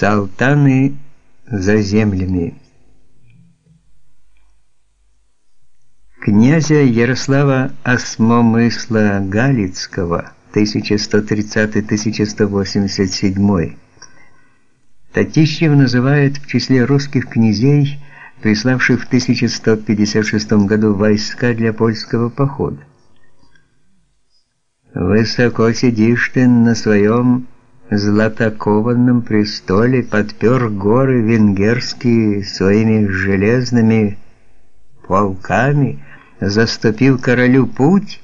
Салтаны за землями. Князя Ярослава Осмомысла Галицкого 1130-1187 Татищев называет в числе русских князей, приславших в 1156 году войска для польского похода. «Высоко сидишь ты на своем златокованном престоле подпер горы венгерские своими железными полками, заступил королю путь,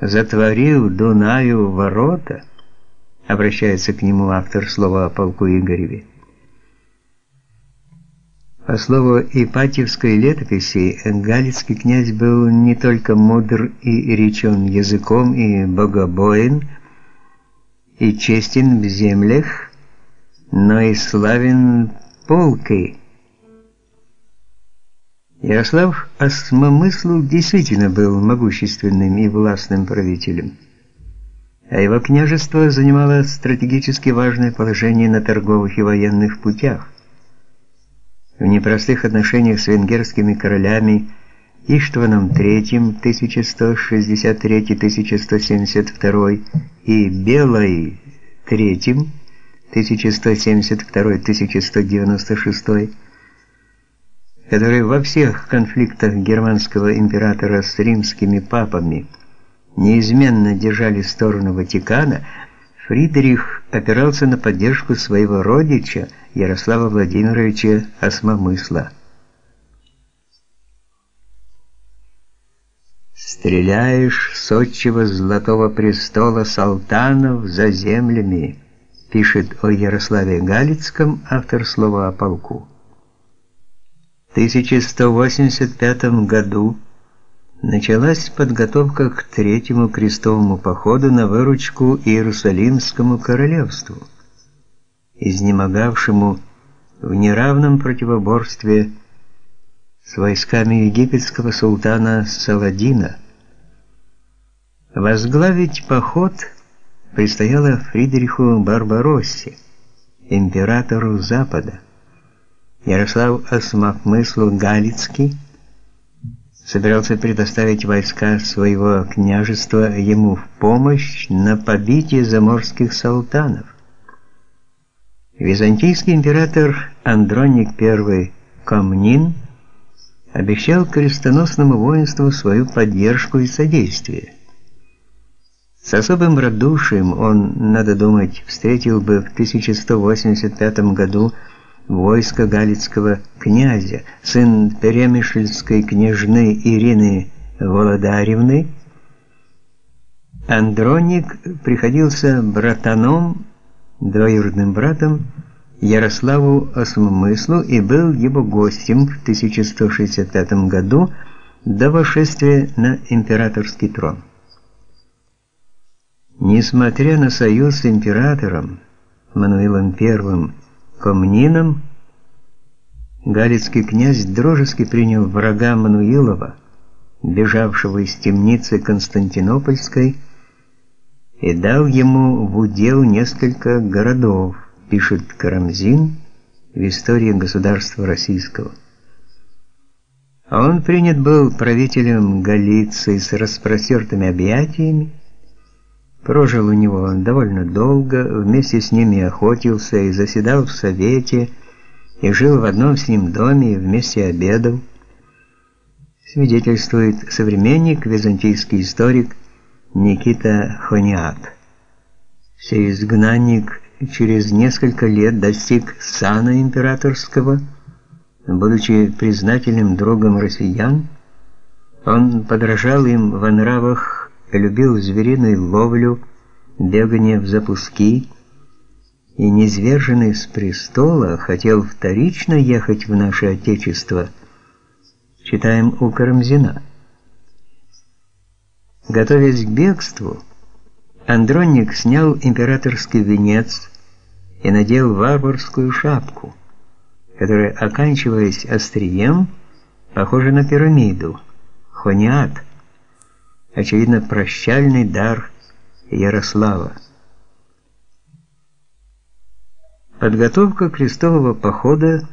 затворил Дунаю ворота, обращается к нему автор слова о полку Игореве. По слову Ипатьевской летописи, Галицкий князь был не только мудр и речен языком и богобоен, и честен в землях, но и славен полкой. Ярослав Осмомыслов действительно был могущественным и властным правителем, а его княжество занимало стратегически важное положение на торговых и военных путях. В непростых отношениях с венгерскими королями Иштваном III 1163-1172 и Белой III 1172-1196, который во всех конфликтах германского императора с римскими папами неизменно держали сторону Ватикана, Фридрих опирался на поддержку своего родича Ярослава Владимировича Осмомысла. Стреляешь с отчего золотого престола салтанов за землями, пишет о Ярославе Галицком автор слова о полку. В 1185 году началась подготовка к третьему крестовому походу на выручку Иерусалимскому королевству, изнемогавшему в неравном противоборстве с войсками египетского султана Саладина. Возглавить поход предстояло Фридриху Барбароссе, императору Запада. Ярослав Осмахмыслу Галицкий собирался предоставить войска своего княжества ему в помощь на побитие заморских султанов. Византийский император Андроник I Комнин обещал крестоносному воинству свою поддержку и содействие. С особым радушием он, надо думать, встретил бы в 1185 году войско галицкого князя, сын перемышльской княжны Ирины Володаревны. Андроник приходился братаном, двоюродным братом Ярославу Осмыслу и был его гостем в 1165 году до восшествия на императорский трон. Несмотря на союз с императором Мануилом I Комнином, галицкий князь дружески принял врага Мануилова, бежавшего из темницы Константинопольской, и дал ему в удел несколько городов, пишет Карамзин в истории государства российского. А он принят был правителем Галиции с распростертыми объятиями, прожил у него довольно долго, вместе с ними охотился и заседал в совете, и жил в одном с ним доме и вместе обедал. Свидетельствует современник, византийский историк Никита Хониат. Все изгнанник через несколько лет достиг сана императорского, будучи признательным другом россиян, он подражал им в нравах любил звериную ловлю, бегание в запуски и низверженный с престола хотел вторично ехать в наше отечество. Читаем у Карамзина. Готовясь к бегству, Андронник снял императорский венец и надел варварскую шапку, которая, оканчиваясь острием, похожа на пирамиду, хониат – очевидно, прощальный дар Ярослава. Подготовка крестового похода